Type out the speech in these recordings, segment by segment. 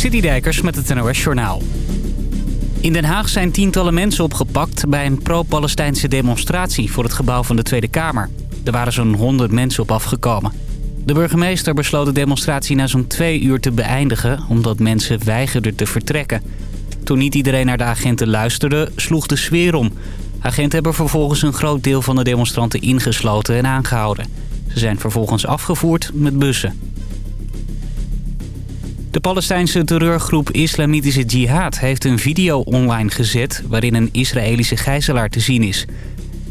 Citydijkers met het NOS Journaal. In Den Haag zijn tientallen mensen opgepakt bij een pro-Palestijnse demonstratie voor het gebouw van de Tweede Kamer. Er waren zo'n 100 mensen op afgekomen. De burgemeester besloot de demonstratie na zo'n twee uur te beëindigen... omdat mensen weigerden te vertrekken. Toen niet iedereen naar de agenten luisterde, sloeg de sfeer om. Agenten hebben vervolgens een groot deel van de demonstranten ingesloten en aangehouden. Ze zijn vervolgens afgevoerd met bussen. De Palestijnse terreurgroep Islamitische Jihad heeft een video online gezet... waarin een Israëlische gijzelaar te zien is.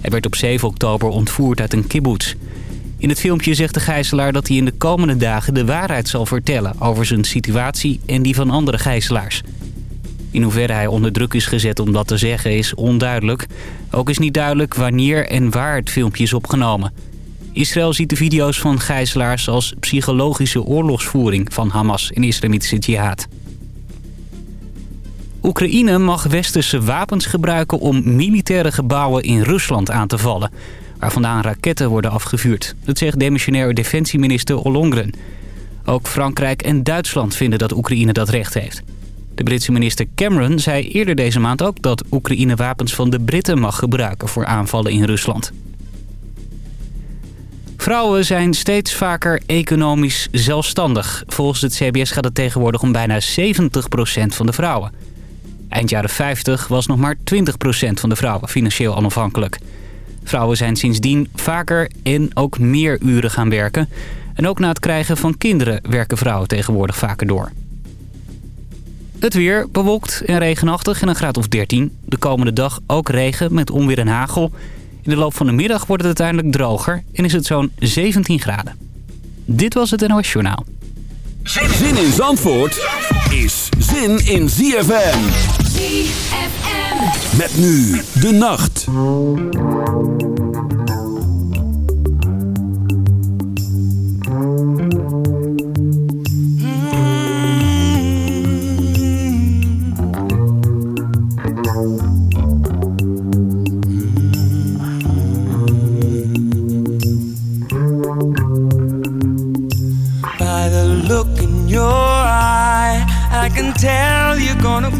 Hij werd op 7 oktober ontvoerd uit een kibbutz. In het filmpje zegt de gijzelaar dat hij in de komende dagen de waarheid zal vertellen... over zijn situatie en die van andere gijzelaars. In hoeverre hij onder druk is gezet om dat te zeggen is onduidelijk. Ook is niet duidelijk wanneer en waar het filmpje is opgenomen... Israël ziet de video's van gijzelaars als psychologische oorlogsvoering van Hamas en islamitische jihad. Oekraïne mag westerse wapens gebruiken om militaire gebouwen in Rusland aan te vallen... waar vandaan raketten worden afgevuurd. Dat zegt demissionair defensieminister Ollongren. Ook Frankrijk en Duitsland vinden dat Oekraïne dat recht heeft. De Britse minister Cameron zei eerder deze maand ook dat Oekraïne wapens van de Britten mag gebruiken voor aanvallen in Rusland. Vrouwen zijn steeds vaker economisch zelfstandig. Volgens het CBS gaat het tegenwoordig om bijna 70% van de vrouwen. Eind jaren 50 was nog maar 20% van de vrouwen financieel onafhankelijk. Vrouwen zijn sindsdien vaker en ook meer uren gaan werken. En ook na het krijgen van kinderen werken vrouwen tegenwoordig vaker door. Het weer bewolkt en regenachtig en een graad of 13. De komende dag ook regen met onweer en hagel... In de loop van de middag wordt het uiteindelijk droger en is het zo'n 17 graden. Dit was het NOS Journaal. Zin in Zandvoort is zin in ZFM. ZFM. Met nu de nacht.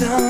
sun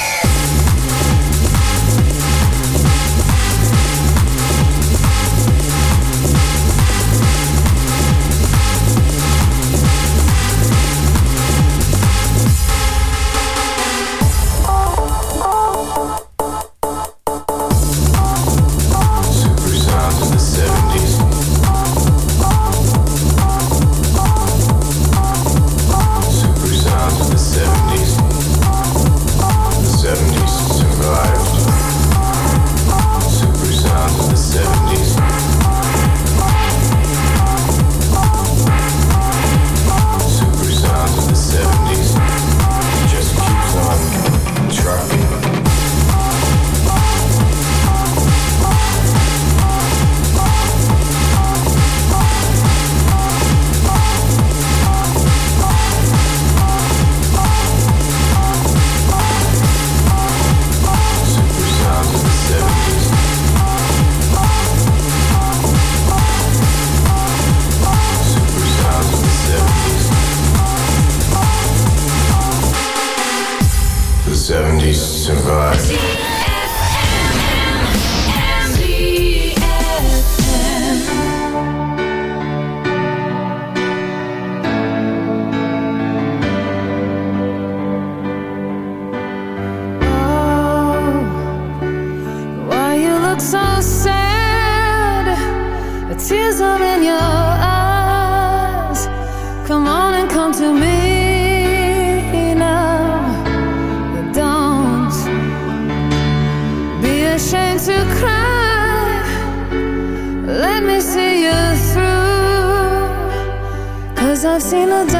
seen a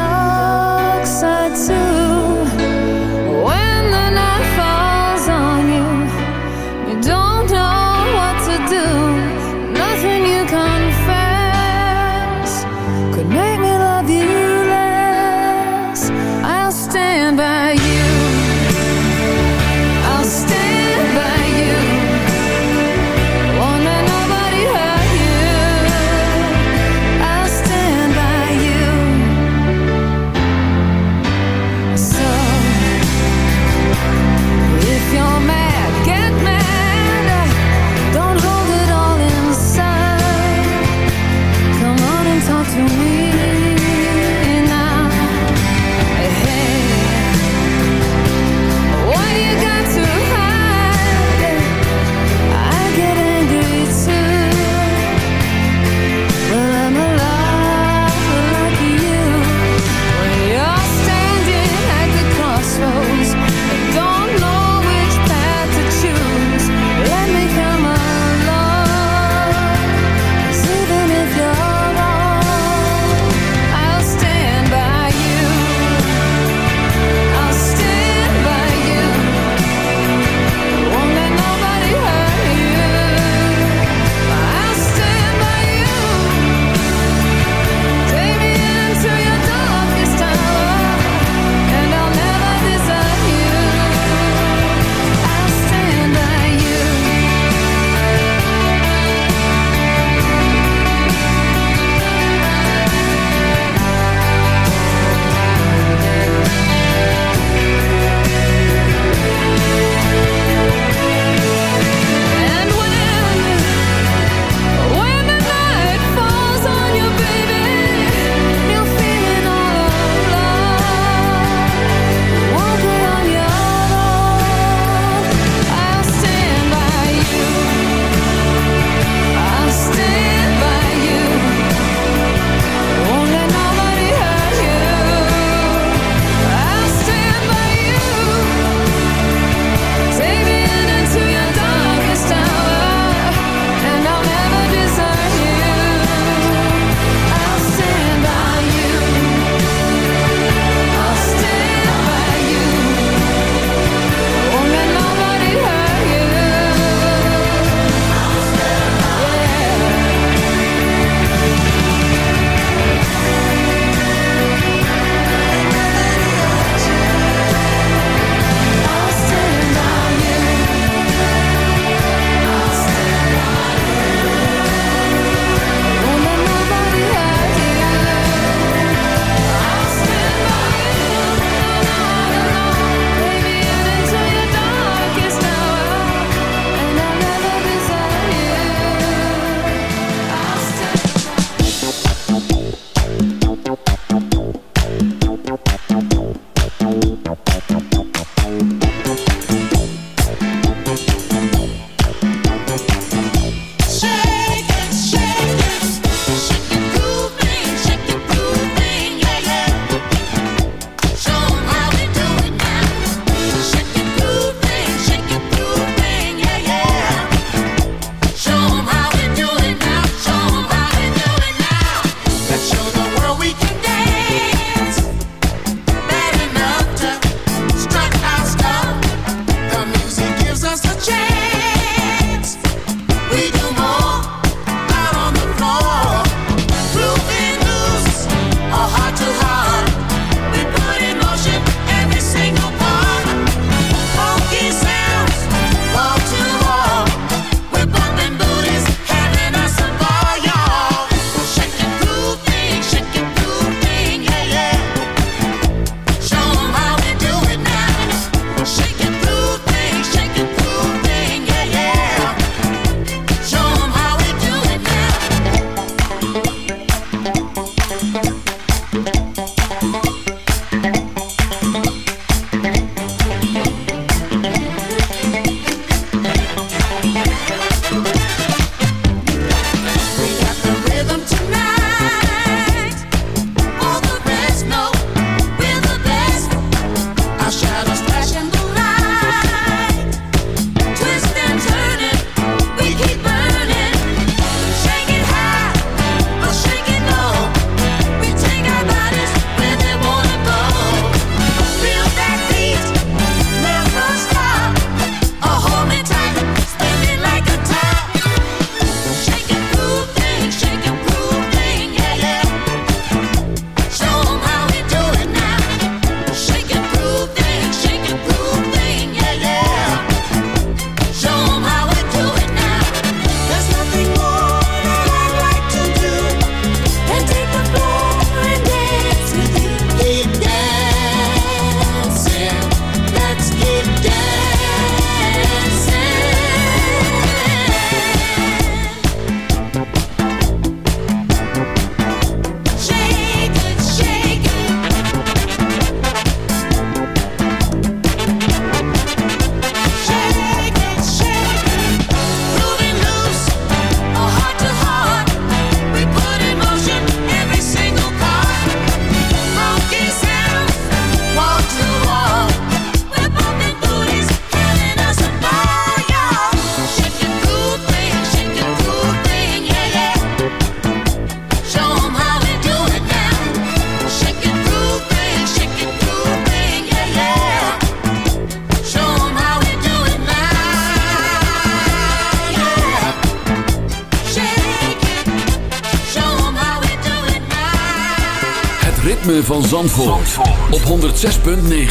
106.9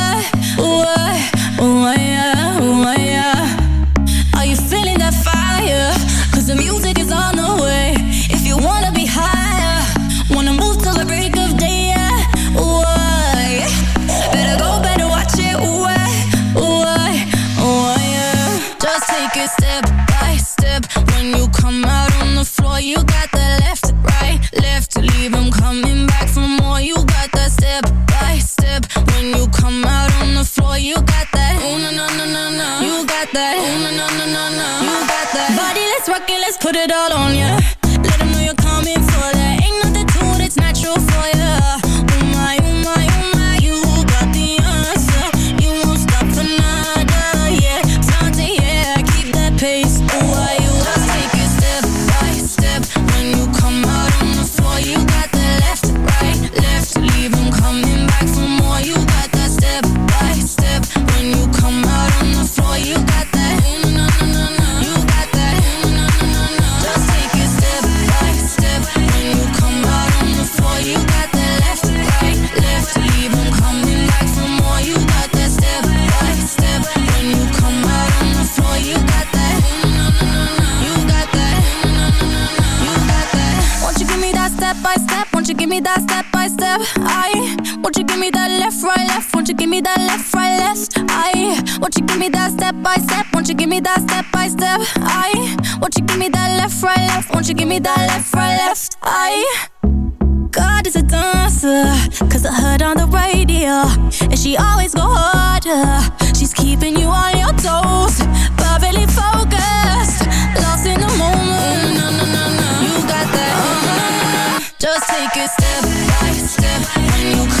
put it all on ya. that step by step. I want you give me that left, right, left. Won't you give me that left, right, left? I God is a dancer, cause I heard on the radio. And she always go harder. She's keeping you on your toes, perfectly focused. Lost in the moment. No, no, no, no. You got that. Uh. Just take it step by step when you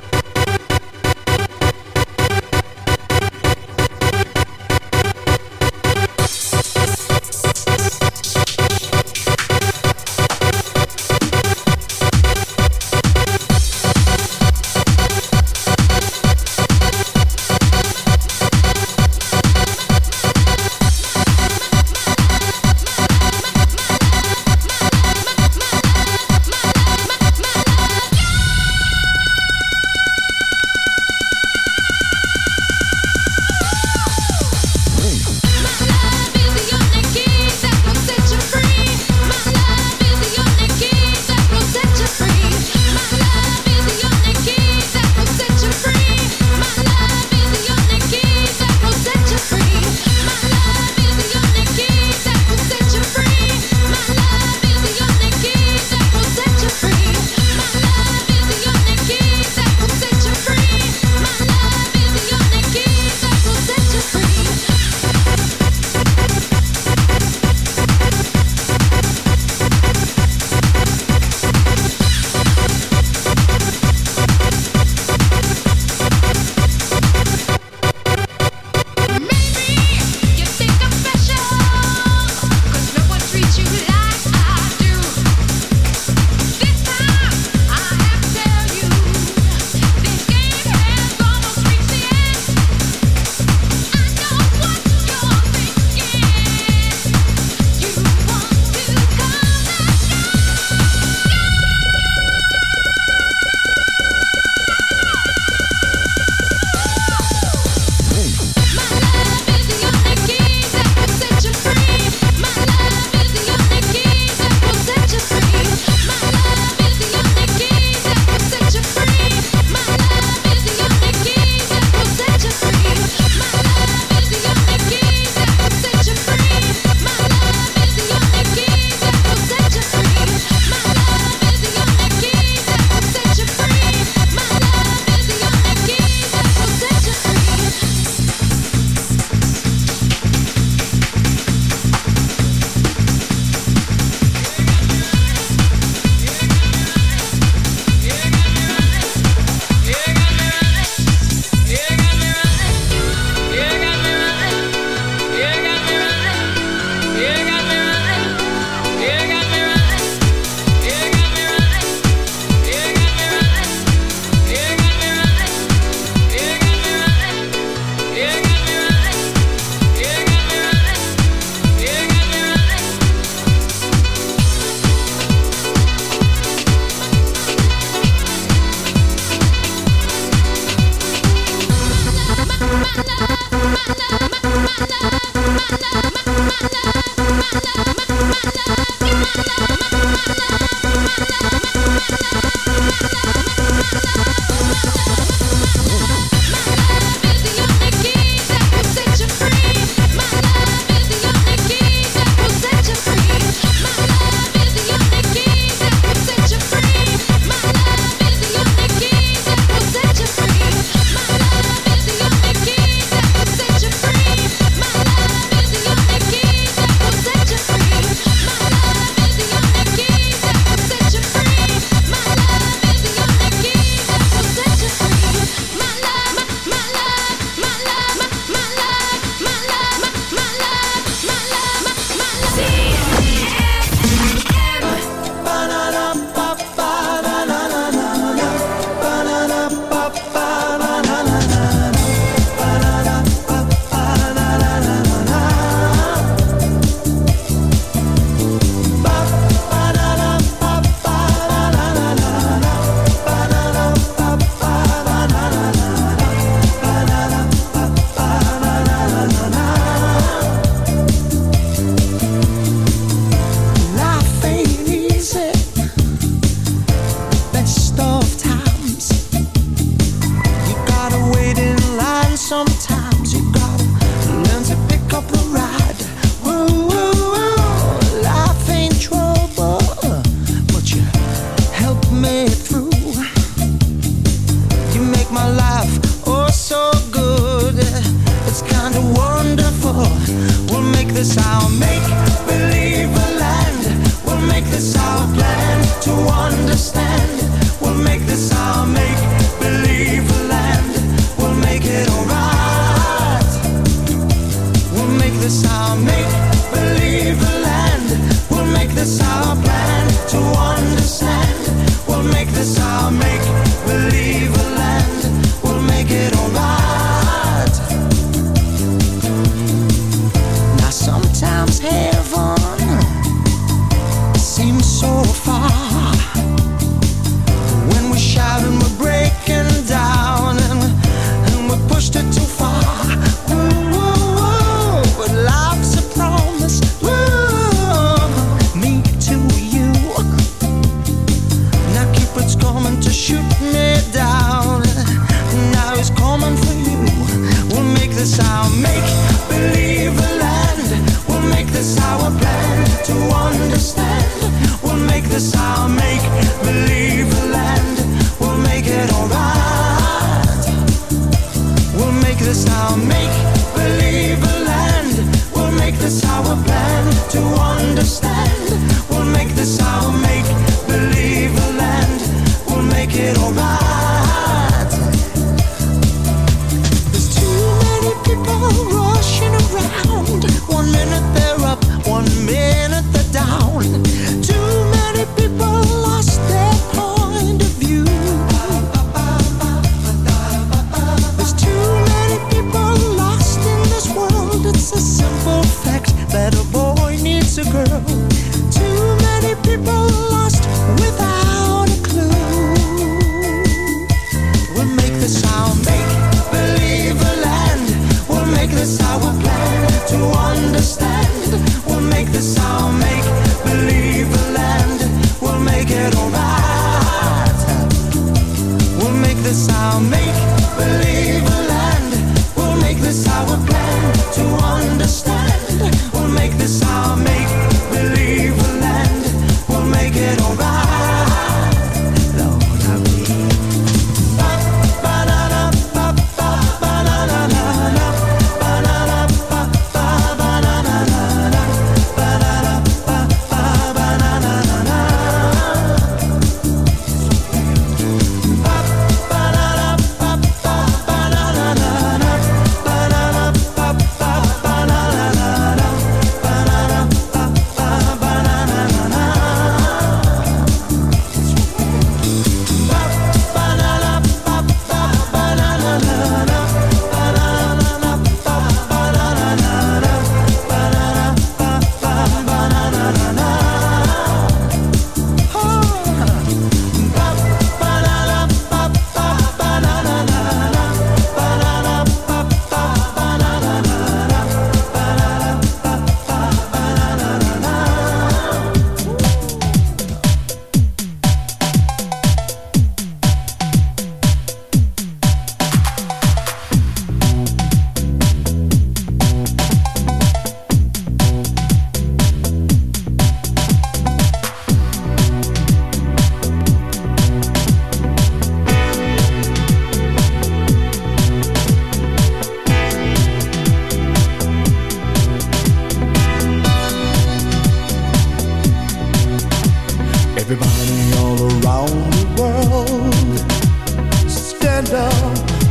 the sound, make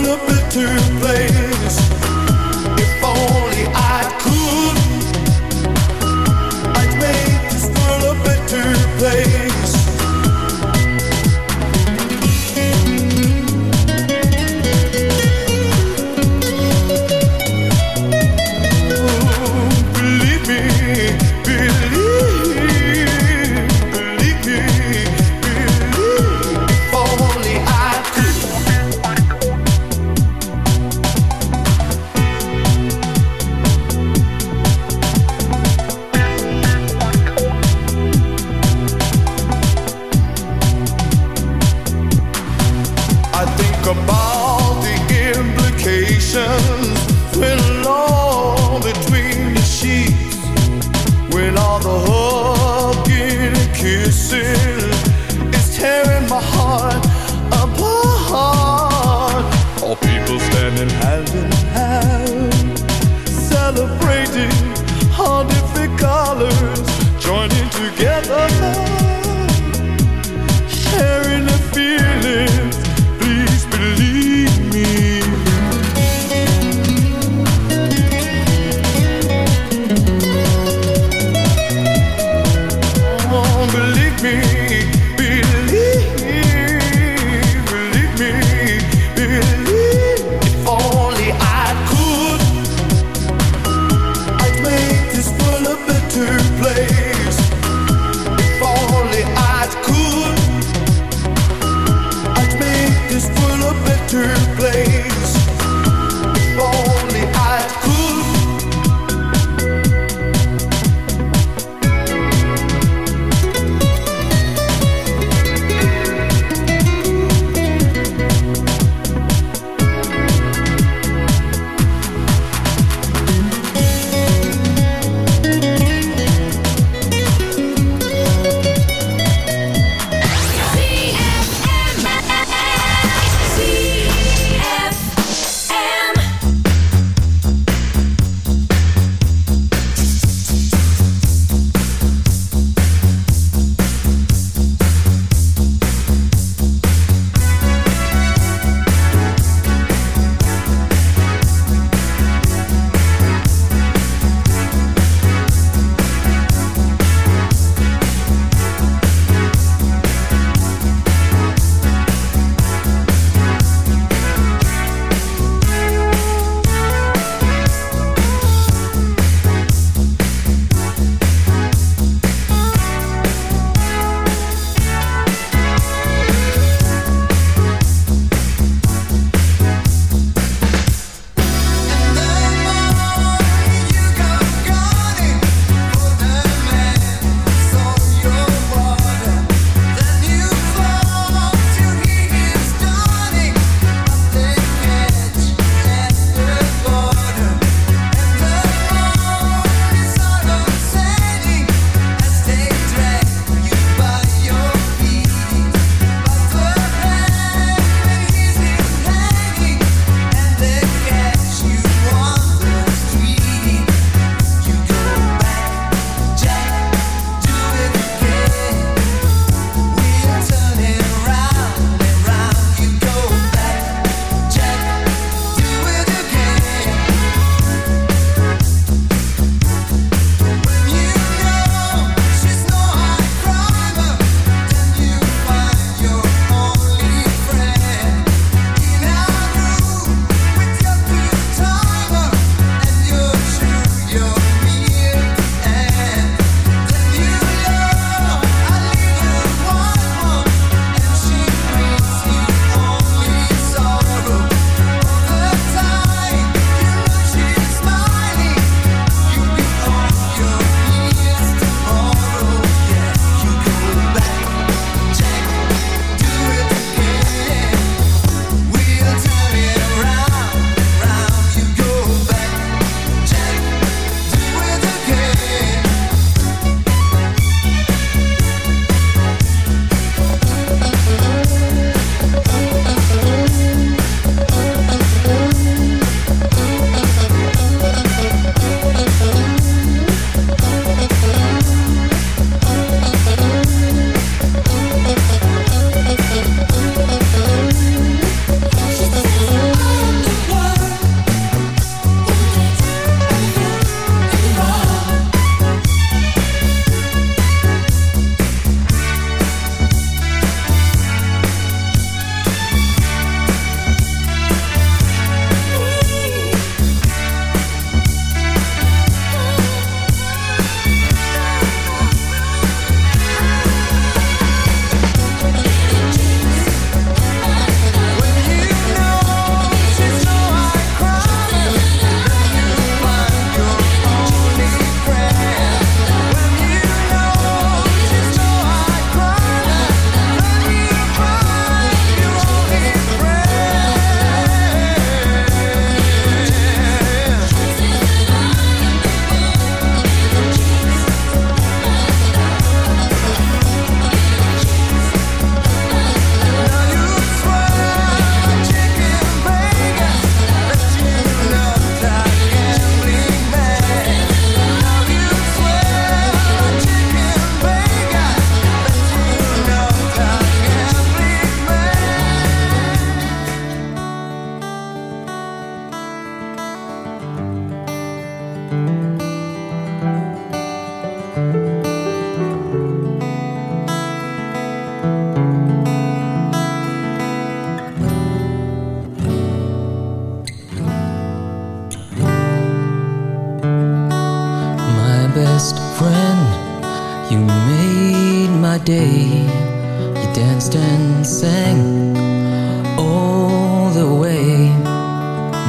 on a bitter place. If only I.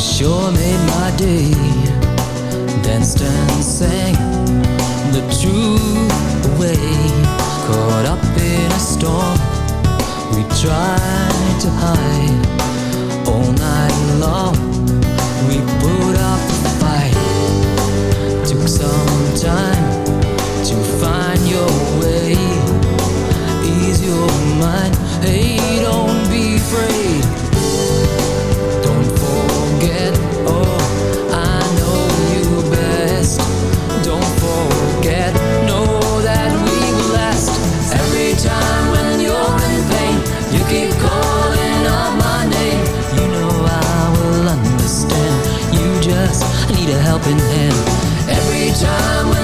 Sure made my day. Danced and sang the truth away Caught up in a storm We tried to hide. All night long We put up a fight. Took some time To find your way. Ease your mind hey, helping hand every time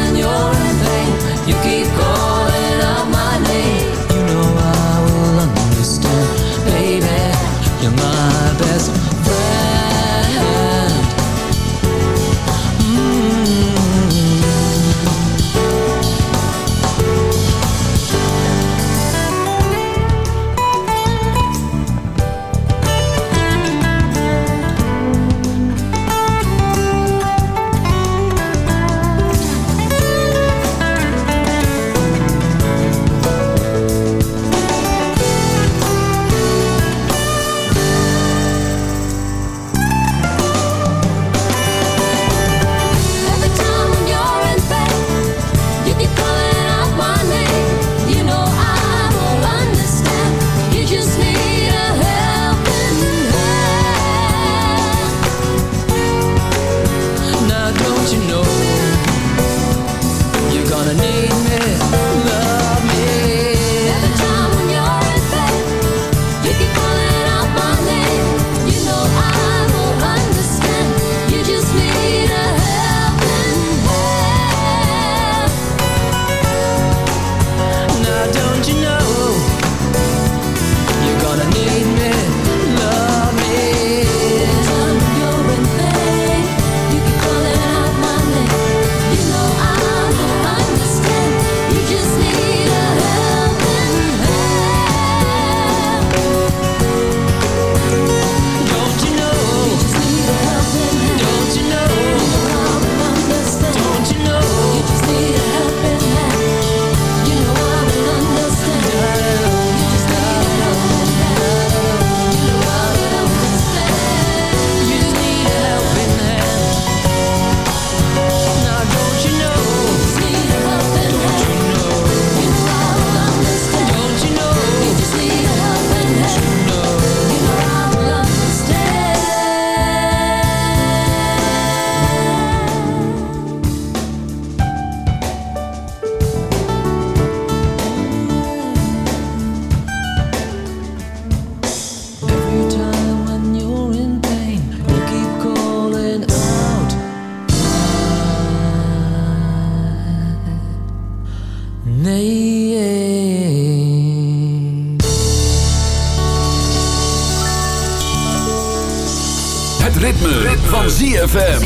ZFM.